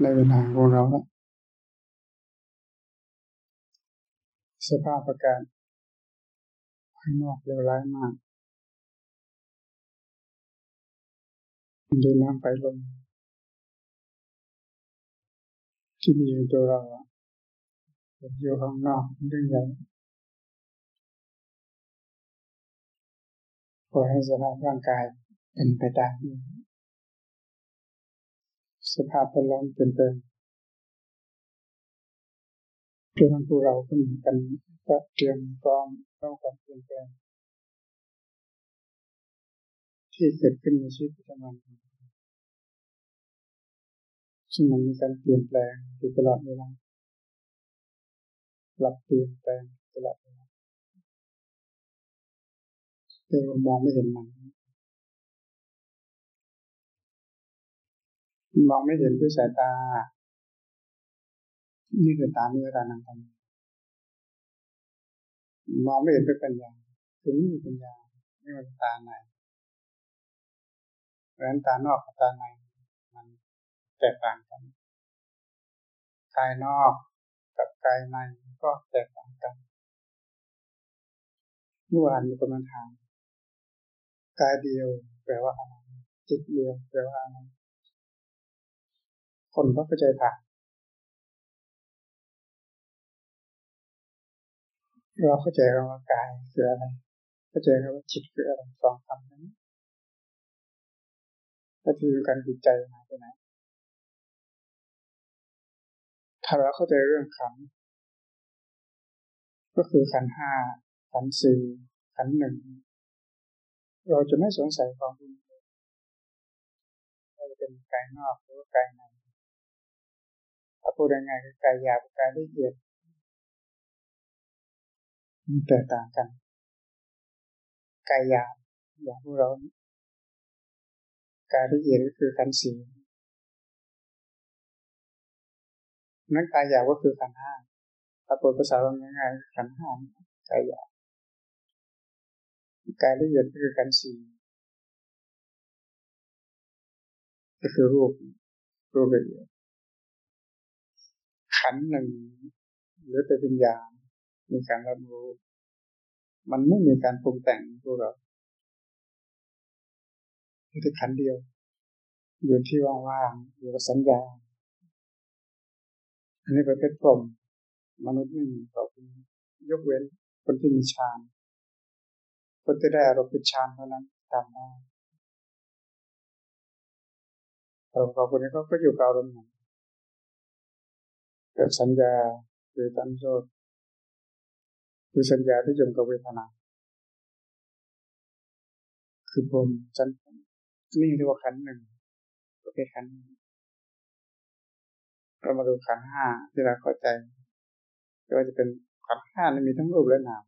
ในเวลาของเราสภาพอากาศข้างนอกเลวร้ายมากดินน้ำไฟลมที่มีอยู่ตัวเราอยู่ข้างนอกเรื่องใหญ่ขอให้สภาพร่างกายเป็นไปตาม สภาพแวดล้อมเปลี่ยนแปลงเพื่อนผู้เราก็เหมือนกันก็เตรียมพร้อมต้องความเปลี่ยนแปลงที่เกิดขึ้นในชีวิตประจำวันซึ่งมันมีการเปลี่ยนแปลงอยู่ตลอดเวลาปรับเปลี่ยนแปลงตลอดเวลาแต่เรามองไม่เห็นมัน มองไม่เห็นด้วยสายตา นี่คือตาเนื้อตาหนังตามองไม่เห็นด้วยปัญญาคือนี่ปัญญาไม่ว่าตาไหนเพราะฉะนั้นตานอกกับตาใน มันแตกต่างกันกายนอกกับกายในก็แตกต่างกันเมื่อวานมีคนมาถามกายเดียวแปลว่าอะไรจิตเดียวแปลว่าอะไร คนก็เข้าใจผ่านเราเข้าใจคำว่ากายคืออะไรเข้าใจคำว่าจิตคืออะไรสองคำนั้นก็คือการจิตใจหาไปไหนถ้าเราเข้าใจเรื่องขันก็คือขันห้าขันสี่ขันหนึ่งเราจะไม่สงสัยความเป็นว่าจะเป็นกายนอกหรือว่ากายใน ถ้าพูดยังไงคือกายหยาบกายละเอียดมันแตกต่างกันกายหยาบอย่างพวกเรากายละเอียดก็คือขันสีนั้นกายหยาบก็คือขันห้าถ้าพูดภาษาเราง่ายๆขันห้ากายหยาบกายละเอียดก็คือขันสีก็คือรูปรูปละเอียด ขันหนึ่งหรือแต่วิญญาณมีการรับรู้ มันไม่มีการปรุงแต่งตัวเราคือขันเดียว อยู่ที่ว่างๆอยู่กับสัญญา อันนี้ประเภทพรหมมนุษย์ไม่มีต่อไปยกเว้นคนที่มีฌานคนที่ได้อารมณ์เป็นฌานเท่านั้นตามได้เราคนนี้ก็อยู่กับอารมณ์นั้น กิดสัญญาหรือตันโทษคือสัญญาที่ยมกับเวทนา คือผมจันนี่เรียกว่าขันหนึ่งประเภทขันเรามาดูขันห้าที่เราเข้าใจไม่ว่าจะเป็นขันห้านี่มีทั้งรูปและนาม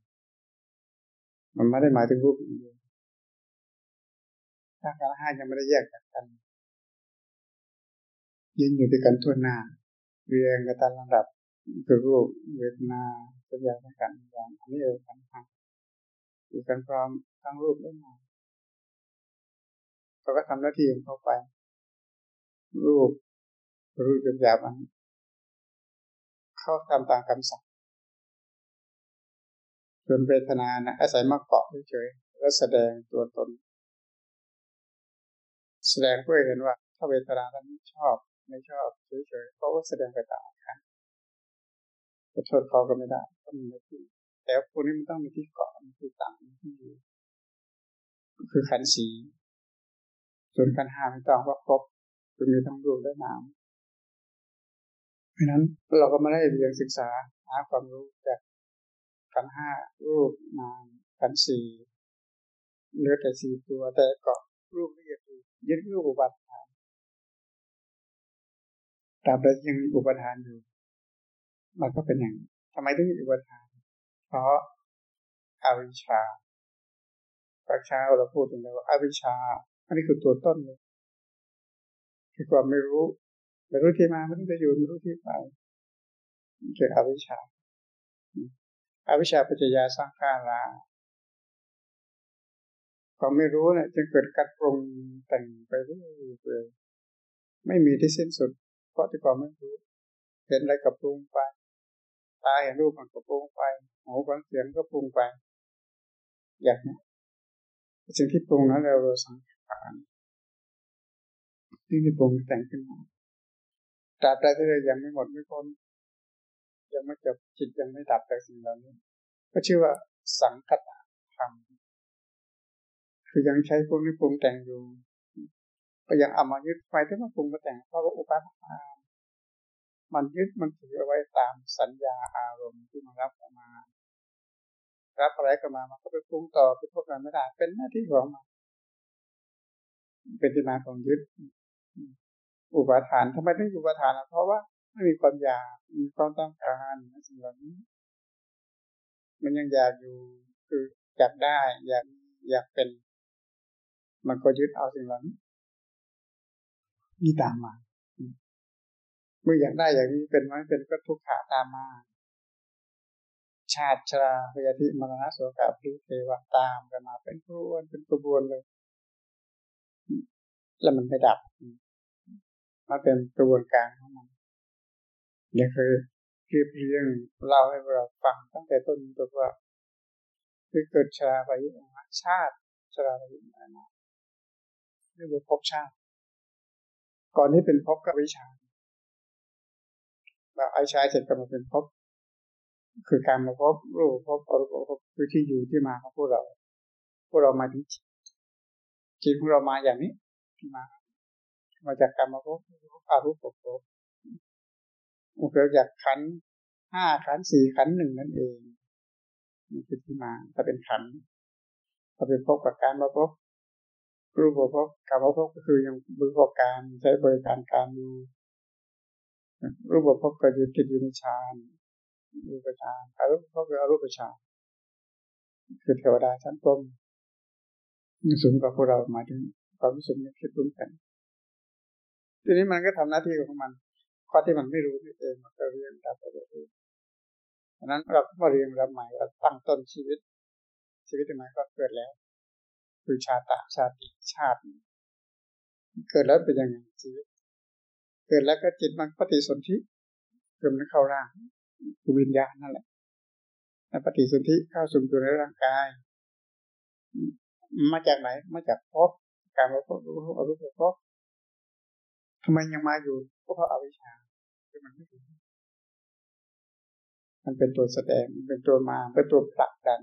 มันไม่ได้หมายถึงรูปอย่างเดียวถ้าขันห้ายังไม่ได้แยกจากกันยืนอยู่ด้วยกันทั่วหน้า เรียงกันตามลำดับคือรูปเวทนาสัญญาสังการอย่างอันนี้เออกันครับอยู่กันพร้อมทั้งรูปและนามเขาก็ทำหน้าที่ของเขาไป รูปรูปเป็นแบบนั้นเขาทำตามคำสั่งส่วนเวทนานะอาศัยมาเกาะเฉยๆแล้วแสดงตัวตน แสดงเพื่อเห็นว่า ถ้าเวทนานั้นชอบ ไม่ชอบเฉยๆเขาก็แสดงไปตามกันจะโทษเขาก็ไม่ได้ก็มีหน้าที่แต่พวกนี้มันต้องมีที่เกาะมีที่ตั้งที่อยู่คือขันสีส่วนขันห้าไม่ต้องว่าครบจะมีทั้งรูปและนามเพราะนั้นเราก็ม่ได้เรียนศึกษาหาความรู้จากขันห้ารูปนามขันสี่เนื้อแต่สี่ตัวแต่เกาะรูปเอียดยึดรูปอุบัติ ตราบใดยังมีอุปทานอยู่ มันก็เป็นอย่างทำไมต้องมีอุปทาน เพราะอาวิชชาปรัชาเราพูดถึงแล้วอาวิชชา อันนี้คือตัวต้นเลยคือความไม่รู้ไม่รู้ที่มาไม่รู้จะอยู่ไม่รู้ที่ไปเกิดอวิชชาอาวิชชาปัจจยาสร้างข้าราความไม่รู้เนี่ยจึงเกิดการปรุงแต่งไปเรื่อยๆไม่มีที่สิ้นสุด เพราะที่ก่อนไม่รู้เห็นอะไรกับปรุงไป ตาเห็นรูปมันก็ปรุงไป หูฟังเสียงก็ปรุงไป อย่างนี้สิ่งที่ปรุงนั้นเราเราสังขารที่ที่ปรุงแต่งขึ้นมาตราบใดที่เรายังไม่หมดไม่พ้นยังไม่จบจิตยังไม่ดับแต่สิ่งเหล่านี้ ก็ชื่อว่าสังคตธรรมคือยังใช้พวกนี้ปรุงแต่งอยู่ ก็ยังเอามายึดไฟที่มันปรุงมาแต่งเพราะว่าอุปาทานมันยึดมันถือเอาไว้ตามสัญญาอารมณ์ที่มันรับมา รับอะไรก็มามันก็ไปปรุงต่อไปพวกนั้นไม่ได้ เป็นหน้าที่ของมันเป็นที่มาของยึด อุปาทานทำไมต้องอุปาทานเพราะว่าไม่มีความอยากมีความต้องการสิ่งเหล่านี้มันยังอยากอยู่คืออยากได้ อยากอยากเป็น มันก็ยึดเอาสิ่งเหล่านี้ นี่ตามมา เมื่ออยากได้อย่างนี้เป็นไม่เป็นก็ทุกขาตามมา ชาติชราพยาธิมรณะโสกาพิเทวตามกันมา เป็นกระบวนเป็นกระบวนเลย แล้วมันไม่ดับมันเป็นกระบวนการของมันเนี่ยคือเรียบเรียงเล่าให้เราฟังตั้งแต่ต้นตัวว่าคือเกิดชราไปชาติชราไปนะเรียกว่าภพชาติ ก่อนที่เป็นภพก็วิชาแบบไอชายเสร็จก็มาเป็นภพคือการมาพบรูปพบอรูปพบคือที่อยู่ที่มาของพวกเรา พวกเรามาถึงจิตของเรามาอย่างนี้ที่มา มาจากการมาพบอารูปภพมันเกิดจากขันห้าขันสี่ขันหนึ่งนั่นเองนี่คือที่มาถ้าเป็นขันถ้าเป็นพบกับการมาพบ รูปภพการมาพก็คือยังบริการใช้บริการการดูรูปภพก็อยู่ติดอยู่ในฌานรูปฌานอารูปภพคืออารูปฌานคือเทวดาชั้นต้นสูงกว่าพวกเรามาถึงความรู้สึกนึกคิดรุนกันทีนี้มันก็ทำหน้าที่ของมันข้อที่มันไม่รู้นี่เองมันก็เรียนตามไปเรื่อยๆดังนั้นเราก็มาเรียนรับใหม่เราตั้งต้นชีวิต ชีวิตใหม่ก็เกิดแล้ว คือชาตะชาติชาติ เกิดแล้วเป็นยังไงชีวิตเกิดแล้วก็จิตมันปฏิสนธิเกิดมันเข้าร่างคือวิญญาณนั่นแหละแล้วปฏิสนธิเข้าสู่ตัวในร่างกาย มาจากไหน มาจากพบการมาพบรู้อรูปภพทำไมยังมาอยู่ก็เพราะอาวิชชาที่มันไม่ถึงมันเป็นตัวแสดง มันเป็นตัวมา เป็นตัวผลักดัน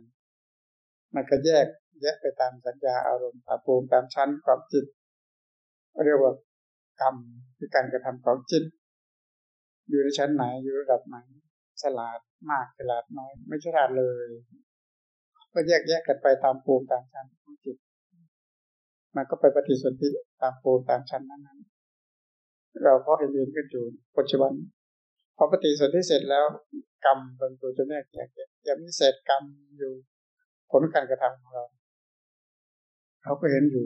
มันก็แยก แยกไปตามสัญญาอารมณ์ตามภูมิตามชั้นความจิต เรียกว่ากรรมคือการกระทำของจิต อยู่ในชั้นไหนอยู่ระดับไหนฉลาดมากฉลาดน้อย ไม่ฉลาดเลย ก็แยกแยกกันไปตามภูมิตามชั้นของจิต มันก็ไปปฏิสนธิตามภูมิตามชั้นนั้นเราก็เห็นเรียนกันอยู่ปัจจุบันพอปฏิสนธิเสร็จแล้วกรรมเป็นตัวจะแนกแยกยังมีเศษกรรมอยู่ผลการกระทำของเรา เขาก็เห็นอยู่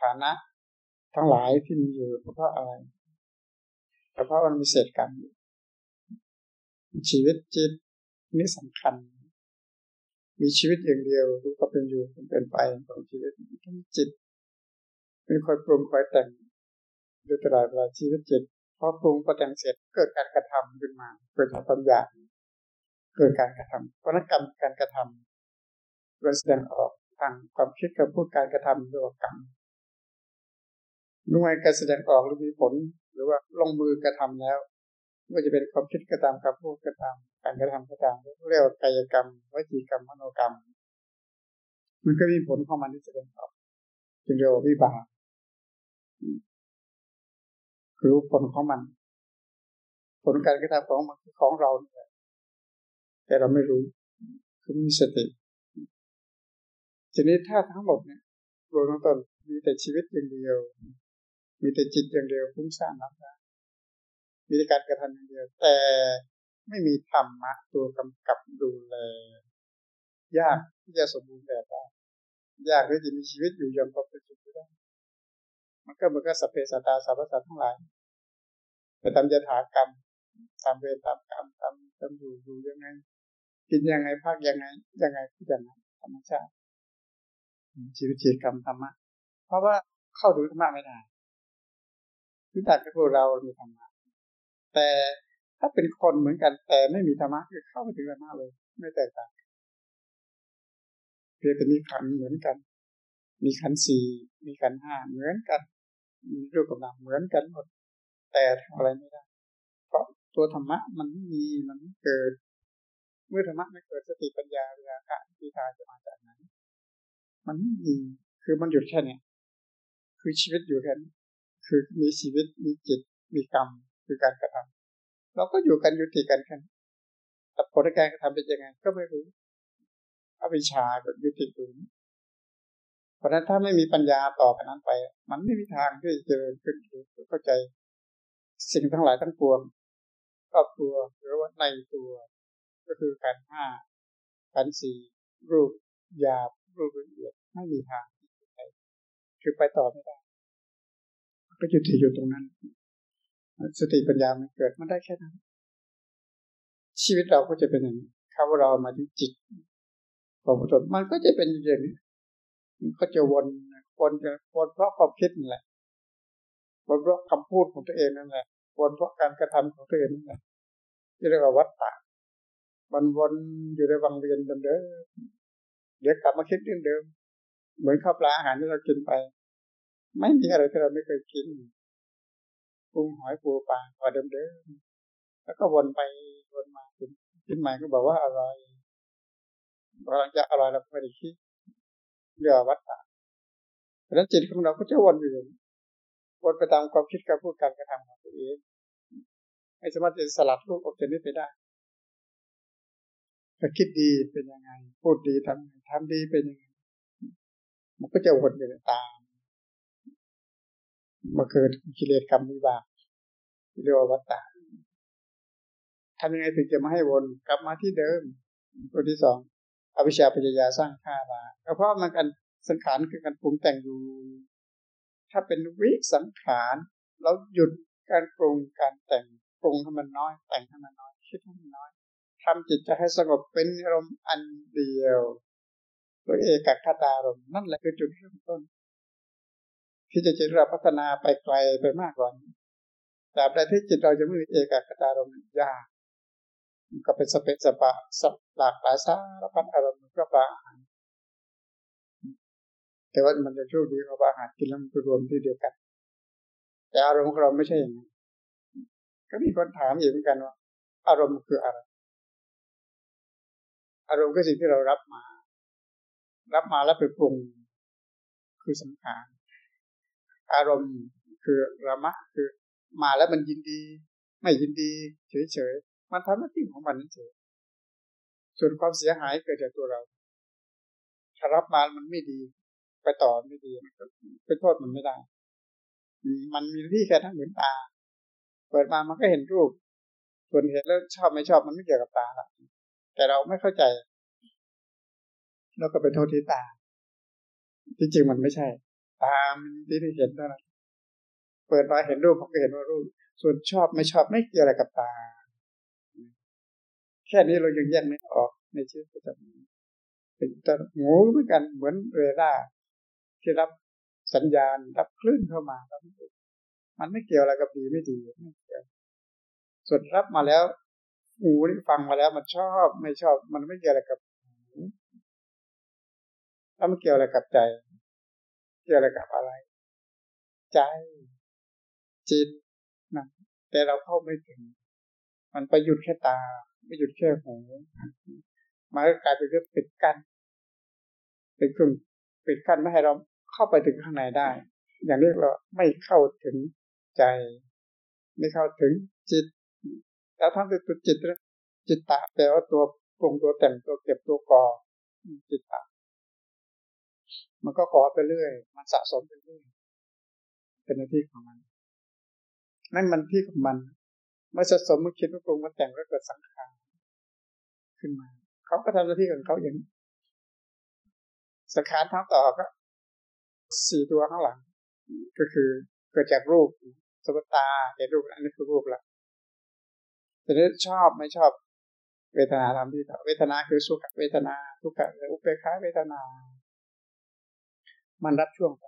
ฐานะ ทั้งหลายที่มีอยู่เพราะอะไรเพราะมันมีเศษกรรมอยู่ชีวิตจิตนี่สำคัญ มีชีวิตอย่างเดียวรู้ก็เป็นอยู่เป็นไปของชีวิตต้งจิตเป็นคอยปรุงคอยแต่งอยู่ตลอดเวลาชีวิตจิตพอปรุงประแต่งเสร็จเกิดการกระทำขึ้นมาเกิดความอยากเกิดการกระทำเพราะนั้นกรรมการกระทำโดยแสดงออก ทางความคิดกับพูดการกระทำด้วยกรรมหน่วยการแสดงออกหรือมีผล หรือว่าลงมือกระทำแล้วว่าจะเป็นความคิดกระทำคำพูดกระทำการกระทำกระทำเรียกว่ากายกรรมวจีกรรมมโนกรรม มันก็มีผลของมันที่แสดงออกจึงเรียกว่าวิบากรู้ผลของมัน ผลการกระทำของมันของเราเนี่ยแต่เราไม่รู้คือมีสติ ทีนี้ถ้าทั้งหมดเนี่ยรวมทั้งตนมีแต่ชีวิตอย่างเดียว มีแต่จิตอย่างเดียวฟุ้งซ่านนับได้มีแต่การกระทำอย่างเดียว แต่ไม่มีธรรมะตัวกำกับดูแล ยากที่จะสมบูรณ์แบบได้ยากที่จะมีชีวิตอยู่อย่างปกติได้มันก็มือนกับสัพเพสัตาสรรพสัตว์ทั้งหลายไปทำยถากรรมทำเวรทำกรรมทำทำอยู่อยู่ยังไง กินยังไงพักยังไงยังไงที่ยังไงธรรมชาติ ชีวิตจิตกรรมธรรมะ เพราะว่าเข้าถึงธรรมะไม่ได้พื้นฐานของพวกเรามีธรรมะ แต่ถ้าเป็นคนเหมือนกัน แต่ไม่มีธรรมะคือเข้าไปถึงธรรมะเลย ไม่แตกต่างเพียงแต่มีขันเหมือนกัน มีขันสี่มีขันห้าเหมือนกัน มีรูปกับนามเหมือนกันหมด แต่ทำอะไรไม่ได้ เพราะตัวธรรมะมันมีมันเกิด เมื่อธรรมะไม่เกิดสติปัญญาเวลาการพิธาจะมาจากไหน มันไม่มีคือมันหยุดแค่นี้คือชีวิตอยู่แค่นี้คือมีชีวิตมีจิตมีกรรมคือการกระทำเราก็อยู่กันยุติกันแค่แต่ผลการกระทำเป็นยังไง ก็ไม่รู้อวิชาก็ยุติตรงนี้เพราะนั้นถ้าไม่มีปัญญาต่อไปนั้นไป มันไม่มีทางที่จะเจริญขึ้นเข้าใจ สิ่งทั้งหลายทั้งปวงครอบตัวหรือว่าในตัว ก็คือการห้าการสี่รูปหยาบ รูปละเอียดไม่มีทางคือไปต่อไม่ได้ก็จุดที่อยู่ตรงนั้น สติปัญญามันเกิดมันได้แค่นั้น ชีวิตเราก็จะเป็นอย่างนี้คำว่าเรามาที่จิตของพุทธมันก็จะเป็นอย่างนี้มันก็จะวนวนจะวนเพราะความคิดนั่นแหละวนเพราะคำพูดของตัวเองนั่นแหละวนเพราะการกระทำของตัวเองนั่นแหละที่เรียกว่าวัฏฏะมันวนอยู่ในวังเวียนเดิม เดี๋ยวกลับมาคิดเรื่องเดิม เหมือนข้าวปลาอาหารที่เรากินไป ไม่มีอะไรที่เราไม่เคยกินปรุงหอยปูปลาพอเดิมๆแล้วก็วนไปวนมากินใหม่ก็บอกว่าอร่อยกำลังจะอร่อยเราไม่ได้คิดเรื่องวัฏฏะเพราะนั้นจิตของเราก็จะวนอยู่วนไปตามความคิดการพูดการกระทำของตัวเองไม่สามารถจะสลัดลูกออกจากนี้ไปได้ ถ้าคิดดีเป็นยังไง พูดดีทำทำดีเป็นยังไง มันก็จะวนอยู่ตามมาเกิดกิเลสกรรมวิบากเรียกว่าวัฏฏะทำยังไงถึงจะไม่ให้วนกลับมาที่เดิมตัวที่สองอวิชชาปัญญาสร้างข้ามาก็เพราะมันกันสังขารคือการปรุงแต่งอยู่ ถ้าเป็นวิสังขารเราหยุดการปรุงการแต่งปรุงให้มันน้อย แต่งให้มันน้อย คิดให้มันน้อย ทำจิตจะให้สงบเป็นอารมณ์อันเดียวโดยเอกคตารมนั่นแหละคือจุดเริ่มต้น ที่จะจิตเราพัฒนาไปไกลไปมากกว่านี้แต่ใดที่จิตเราจะไม่มีเอกคตารมยากก็เป็นสเปสปะสับหลากหลายสารพัดอารมณ์ก็ปลาอาหารแต่ว่ามันจะโชคดีกว่าอาหารกินแล้วมันรวมที่เดียวกัน แต่อารมณ์ของเราไม่ใช่อย่างนั้นก็มีคนถามอยู่เหมือนกันว่า อารมณ์คืออะไร อารมณ์คือสิ่งที่เรารับมา รับมาแล้วไปปรุง คือสังขารอารมณ์คือระมะคือมาแล้วมันยินดี ไม่ยินดี เฉยๆมันทำหน้าที่ของมันนั่นเองส่วนความเสียหายเกิดจากตัวเรา ถ้ารับมามันไม่ดี ไปต่อไม่ดีเป็นโทษมันไม่ได้ มันมีที่แค่ทั้งเหมือนตา เปิดมามันก็เห็นรูป ส่วนเห็นแล้วชอบไม่ชอบมันไม่เกี่ยวกับตาละ แต่เราไม่เข้าใจเราก็ไปโทษที่ตาจริงๆมันไม่ใช่ ตามันที่ที่เห็นเท่านั้นเปิดมาเห็นรูปมันก็เห็นว่ารูป ส่วนชอบไม่ชอบไม่เกี่ยวอะไรกับตา แค่นี้เรายังแยกไม่ออกในชีวิตประจำวันเป็นตหูเหมือนกันเหมือนเรดาร์ที่รับสัญญาณรับคลื่นเข้ามามันไม่เกี่ยวอะไรกับดีไม่ดีไม่เกี่ยวส่วนรับมาแล้ว หูนี่ฟังมาแล้วมันชอบไม่ชอบมันไม่เกี่ยวอะไรกับหูแล้วมันเกี่ยวอะไรกับใจ เกี่ยวอะไรกับอะไร ใจ จิตนะแต่เราเข้าไม่ถึง มันไปหยุดแค่ตา ไม่หยุดแค่หูมันก็กลายเป็นเรื่องปิดกั้นเป็นเครื่องปิดกั้นไม่ให้เราเข้าไปถึงข้างในได้ อย่างนี้เราไม่เข้าถึงใจ ไม่เข้าถึงจิต แล้วทั้งตัวจิตนะจิตตะแปลว่าตัวปรุงตัวแต่งตัวเก็บตัวก่อจิตตะมันก็ก่อไปเรื่อย มันสะสมไปเรื่อย เป็นหน้าที่ของมัน นั่นมันที่ของมัน เมื่อสะสมมันคิดว่าปรุงมันแต่งแล้วเกิดสังขารขึ้นมา เขาก็ทำหน้าที่ของเขาอย่างสังขารทั้งต่อก็สี่ตัวข้างหลัง ก็คือเกิดจากรูปสมตาเห็นรูปอันนี้คือรูปละ แต่นี้ชอบไม่ชอบ เวทนาทำที่เวทนาคือสุขเวทนาทุกขหรืออุเบกขาเวทนา มันรับช่วงไป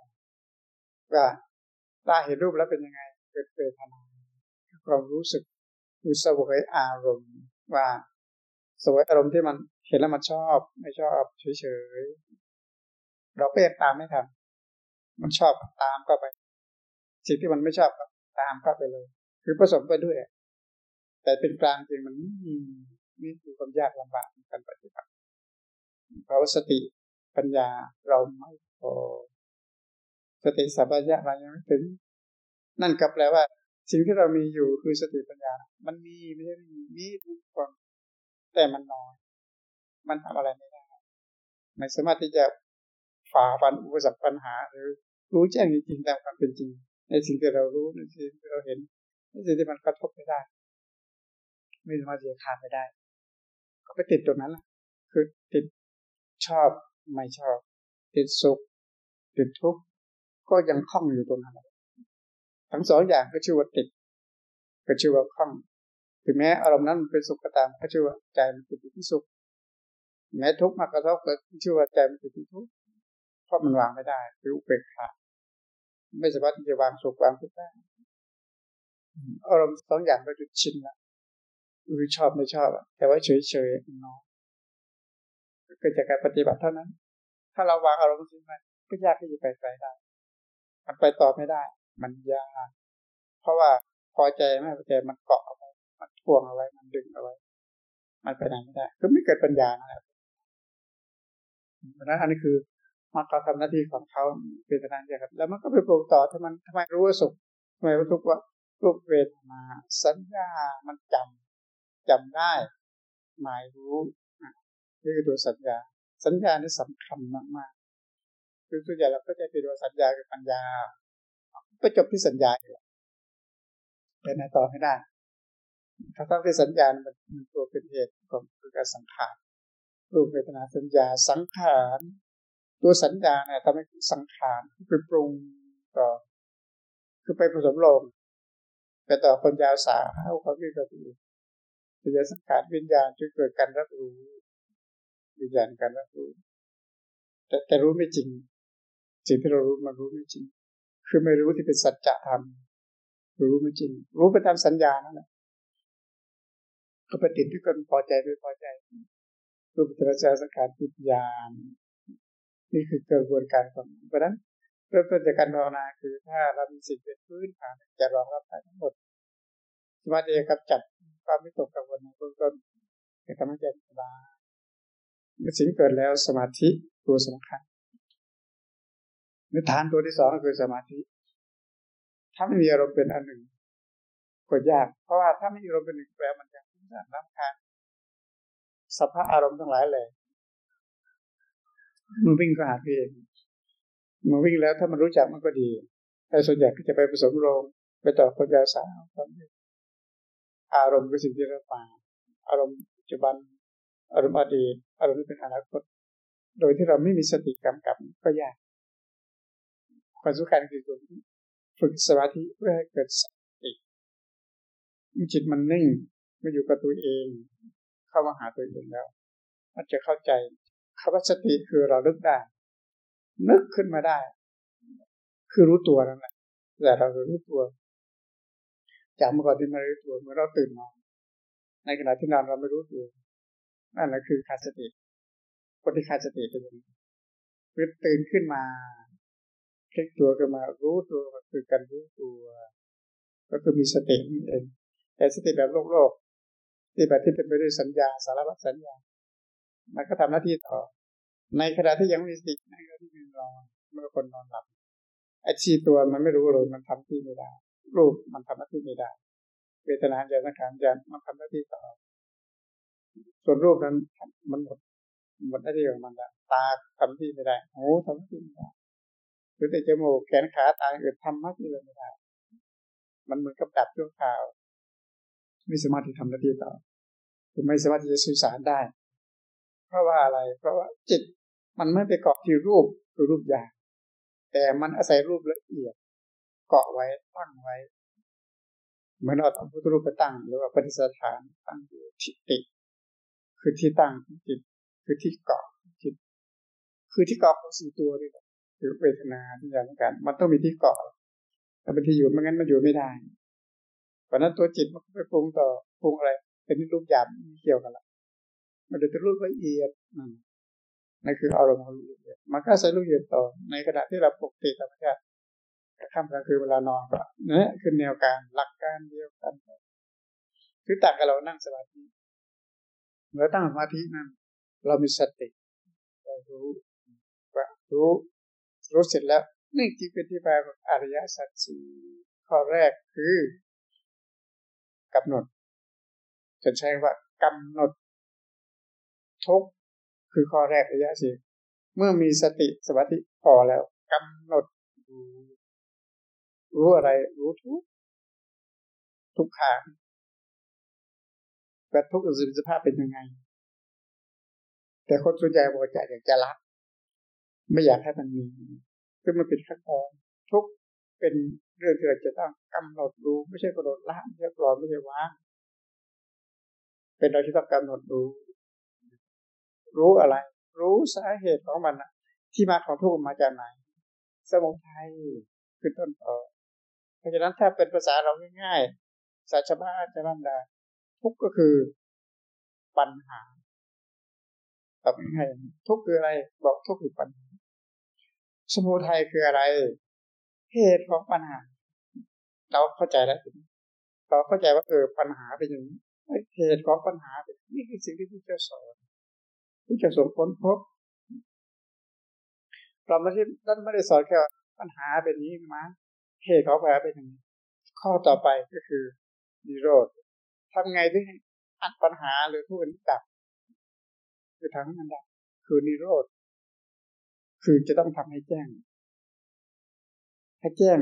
ว่าตาเห็นรูปแล้วเป็นยังไงเกิดเวทนาความรู้สึกคือสวยอารมณ์ว่าสวยอารมณ์ที่มันเห็นแล้วมันชอบ ไม่ชอบเฉยๆเราก็ยังตามไม่ทันมันชอบตามก็ไปสิ่งที่มันไม่ชอบก็ตามก็ไปเลย คือผสมไปด้วย แต่เป็นกลางจริงมันนี่นี่คือความยากลำบากในการปฏิบัติเพราะสติปัญญาเราไม่พอสติสัมปชัญญะเรายังไม่ถึง นั่นก็แปลว่า สิ่งที่เรามีอยู่คือสติปัญญา มันมีไม่ใช่มีมีทุกคนแต่มันน้อย มันทำอะไรไม่ได้ไม่สามารถที่จะฝ่าฟันอุปสรรคปัญหา หรือรู้แจ้งจริงตามความเป็นจริง ในสิ่งที่เรารู้ในสิ่งที่เราเห็นในสิ่งที่มันกระทบไม่ได้ ไม่สามารถจะขาดไม่ได้ ก็ไปติดตรงนั้นแหละคือติดชอบไม่ชอบ ติดสุข ติดทุกข์ก็ยังคล้องอยู่ตรงนั้นทั้งสองอย่างก็ชื่อว่าติด ก็ชื่อว่าคล้องถึงแม้อารมณ์นั้นเป็นสุขก็ตามก็ชื่อว่าใจมันติดที่สุข แม้ทุกข์มากระทบก็ชื่อว่าใจมันติดที่ทุกข์เพราะมันวางไม่ได้คืออุเบกขาไม่สามารถที่จะวางสุขวางทุกข์ได้อารมณ์สองอย่างก็จุดชินละ หรือชอบไม่ชอบแต่ว่าเฉยเน้อยเกิดจากการปฏิบัติเท่านั้น ถ้าเราวางอารมณ์ทิ้งไว้ก็ยากที่จะไปไกลได้ มันไปต่อไม่ได้ มันยาก เพราะว่าพอใจไม่พอใจมันเกาะเอาไว้มันทวงเอาไว้ มันดึงเอาไว้ มันไปไหนไม่ได้ คือไม่เกิดปัญญานะครับเพราะนั้นอันนี้คือมันก็ทำหน้าที่ของเขาเป็นทางเดียวครับ แล้วมันก็ไปปลูกต่อถ้ามันทำไมรู้ว่าสุขทำไมรู้ทุกว่ารูปเวทนาสัญญา มันจำ จำได้ หมายรู้นี่คือตัวสัญญา สัญญานี่สำคัญมากๆคือตัวใหญ่เราก็จะไปดูสัญญากับปัญญาไปจบที่สัญญาอยู่เป็นไหนต่อไม่ได้ถ้าต้องที่สัญญามันมันตัวเป็นเหตุของการสังขารรูปเวทนาสัญญาสังขารตัวสัญญาเนี่ยทำให้สังขารไปปรุงต่อ คือไปผสมลมไปต่อคนยาวสาเขาเขาที่กระตือ สัญญาสังขารวิญญาณจะเกิดการรับรู้วิญญาณการรับรู้ แต่แต่รู้ไม่จริงสิ่งที่เรารู้มันรู้ไม่จริง คือไม่รู้ที่เป็นสัจธรรมรู้ไม่จริง รู้ไปตามสัญญานั่นแหละก็ไปติดที่คนพอใจไม่พอใจรูปตรจาสังขารวิญญาณนี่คือกระบวนการของเพราะนั้นเริ่มต้นจากการภาวนาคือถ้าเรามีสิ่งเป็นพื้นฐานจะรองรับได้ทั้งหมดสมาธิกับจัด ความไม่ตกกังวลในเบื้องต้นจะทำให้ใจสบายเมื่อสิ่งเกิดแล้วสมาธิตัวสำคัญนิฐานตัวที่สองก็คือสมาธิ ถ้าไม่มีอารมณ์เป็นอันหนึ่งก็ยาก เพราะว่าถ้าไม่มีอารมณ์เป็นหนึ่งแปลมันจะฟุ้งซ่านน้ำคาญสภาพอารมณ์ทั้งหลายเลยมันวิ่งก็หาตัวเองมันวิ่งแล้วถ้ามันรู้จักมันก็ดี แต่ส่วนใหญ่ก็จะไปผสมโรงไปต่อคนยาสาวอ อารมณ์เป็นสิ่งที่เราปาอารมณ์ปัจจุบัน อารมณ์อดีต อารมณ์ที่เป็นอนาคต โดยที่เราไม่มีสติกำกับก็ยากความสำคัญคือฝึกสมาธิเพื่อให้เกิดสติจิตมันนิ่งมาอยู่กับตัวเอง เข้ามาหาตัวเองแล้ว มันจะเข้าใจคำว่าสติคือเราลึกได้ นึกขึ้นมาได้ คือรู้ตัวนั่นแหละแต่เรารู้ตัว จากเมื่อก่อนที่ไม่รู้ตัวเมื่อเราตื่นมาในขณะที่นอนเราไม่รู้ตัวนั่นแหละคือขาดสติ คนที่ขาดสติเป็นยังไงคือตื่นขึ้นมาคลิกตัวขึ้นมารู้ตัวคือการรู้ตัว ก็คือมีสตินี่เองแต่สติแบบโลกโลกที่แบบที่เป็นไปด้วยสัญญาสารพัดสัญญา มันก็ทำหน้าที่ต่อ ในขณะที่ยังมีสติในขณะที่นอนเมื่อคนนอนหลับไอ้ชีตัวมันไม่รู้เลยมันทำที่ไม่ได้ รูปมันทำหน้าที่ไม่ได้ เวทนาจะสังขารจะมันทำหน้าที่ต่อ ส่วนรูปนั้นมันหมดหมดหน้าที่ของมันแล้วตาทำที่ไม่ได้หูทำหน้าที่ไม่ได้หรือแต่จมูกแขนขาตาอื่นทำหน้าที่เลยไม่ได้มันเหมือนกับดับชั่วคราว ไม่สามารถที่ทำหน้าที่ต่อคือไม่สามารถที่จะสื่อสารได้ เพราะว่าอะไร เพราะว่าจิตมันไม่ไปเกาะที่รูปคือรูปอย่างแต่มันอาศัยรูปละเอียด เกาะไว้ตั้งไว้ เหมือนเราทำพุทธรูปไปตั้ง หรือว่าปฏิสถานตั้งอยู่ทิฏฐิคือที่ตั้งจิตคือที่เกาะจิตคือที่เกาะของสี่ตัวนี่คือเวทนาที่อย่างกัน มันต้องมีที่เกาะแต่บางทีอยู่ไม่งั้นมันอยู่ไม่ได้เพราะนั้นตัวจิตมันไปปรุงต่อปรุงอะไร เป็นรูปหยาบเกี่ยวกันละมันจะเป็นรูปละเอียดนั่นคืออารมณ์ของละเอียดมันก็ใช้รูปละเอียดต่อในขณะที่เราปกติธรรมชาติ ค่ำกลางคืนเวลานอนก็นี่คือแนวการหลักการเดียวกันคือต่างกับเรานั่งสมาธิเราตั้งสมาธินั่นเรามีสติเรารู้ว่ารู้รู้เสร็จแล้วนี่ที่เป็นที่แปของอริยสัจสี่ข้อแรกคือกำหนดจะใช้ว่ากำหนดทุกคือข้อแรกอริยสัจเมื่อมีสติสมาธิพอแล้วกำหนดรู้ รู้อะไรรู้ทุกทุกขาแต่ทุกสุขภาพเป็นยังไง แต่คนส่วนใหญ่บอกจะอยากจะละไม่อยากให้มันมีคือมันเป็นขั้นตอนทุกเป็นเรื่องที่เราจะต้องกำหนดรู้ไม่ใช่กระโดดละไม่ใช่ปล่อยไม่ใช่วางเป็นเราที่ต้องกำหนดรู้รู้อะไร รู้สาเหตุของมันที่มาของทุกข์มาจากไหน สมุทัยคือต้นตอ เพราะฉะนั้นถ้าเป็นภาษาเราง่ายๆสาชบ้านจะบ้านได้ทุกก็คือปัญหาตอบง่ายๆทุกคืออะไร บอกทุกคือปัญหา สมุทัยคืออะไร เหตุของปัญหา เราเข้าใจแล้วเราเข้าใจว่าเออปัญหาเป็นอย่างนี้เหตุของปัญหาเป็นนี่คือสิ่งที่พระเจ้าสอนพระเจ้าสมค้นพบเราไม่ได้ท่านไม่ได้สอนแค่ปัญหาเป็นนี้มั้ง เหตุของปัญหาเป็นอย่างนี้ข้อต่อไปก็คือนิโรธทำไงที่อัดปัญหาหรือทุกข์นี้ดับ คือทั้งนั้นดับคือนิโรธคือจะต้องทำให้แจ้ง ให้แจ้ง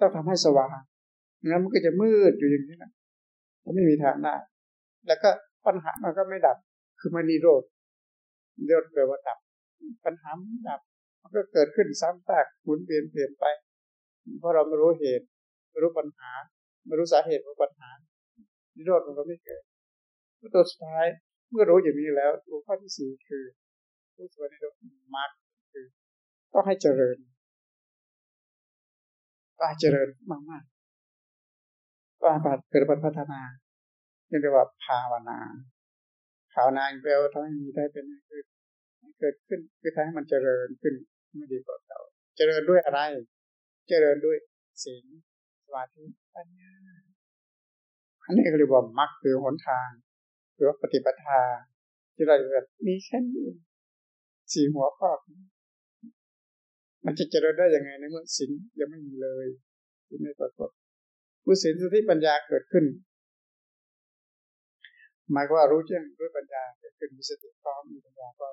ต้องทำให้สว่างงั้นมันก็จะมืดอยู่อย่างนี้นะมันไม่มีทางได้แล้วก็ปัญหามันก็ไม่ดับ คือมันนิโรธนิโรธแปลว่าดับ ปัญหาไม่ดับ มันก็เกิดขึ้นซ้ำซากหมุนเวียนเปลี่ยนไป เพราะเราไม่รู้เหตุ ไม่รู้ปัญหา ไม่รู้สาเหตุของปัญหานิโรธมันก็ไม่เกิดตัวสุดท้ายเมื่อรู้อย่างนี้แล้วตัวข้อที่สี่คือรู้สึกว่านิโรธมากคือต้องให้เจริญต้องเจริญมากมากว่าเกิดพัฒนาเรียกว่าภาวนาภาวนาแปลว่าทำให้มีได้เป็นคือเกิดขึ้นคือทำให้มันเจริญขึ้นไม่ดีกว่าเก่าเจริญด้วยอะไร เจริญด้วยศีลสมาธิปัญญาอันนี้เรียกว่ามรรคคือหนทาง หรือว่าปฏิปทา ที่เราจะมีแค่นี้สี่หัวข้อมันจะเจริญได้ยังไงในเมื่อศีลยังไม่มีเลยที่ไม่ปรากฏผู้ศีลสติปัญญาเกิดขึ้น หมายว่ารู้แจ้งด้วยปัญญาเกิดขึ้นมีสติพร้อมมีปัญญาก็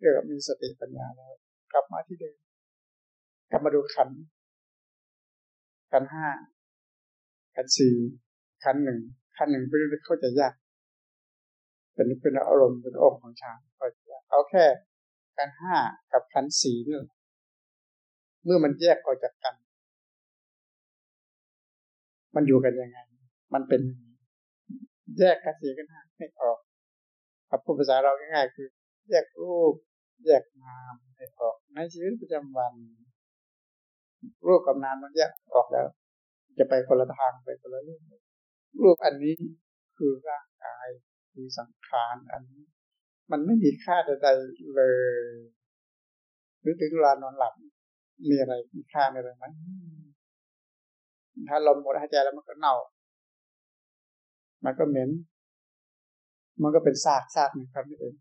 เรียกว่ามีสติปัญญาแล้ว กลับมาที่เดิมกลับมาดูขัน ขันห้าขันสี่ขันหนึ่งขันหนึ่งเป็นเรื่อเข้าใจยากเป็นเป็นอารมณ์เป็นองค์ของฌานก็เอาแค่ขันห้ากับขันสี่นี่เมื่อมันแยกออกจากกัน มันอยู่กันยังไง มันเป็นแยกกันสี่กันห้าให้ออกกับพูดภาษาเราง่ายๆคือ แยกรูป แยกนามให้ออกในชีวิตประจำวัน รูปกับนามมันแยกออกแล้ว จะไปคนละทางไปคนละเรื่องรูปอันนี้คือร่างกายคือสังขารอันนี้ มันไม่มีค่าใดๆเลยหรือถึงเวลานอนหลับมีอะไรมีค่าอะไรไหมถ้าลมหมดหายใจแล้วมันก็เน่า มันก็เหม็น มันก็เป็นซากซากหนึ่งครับนี่เอง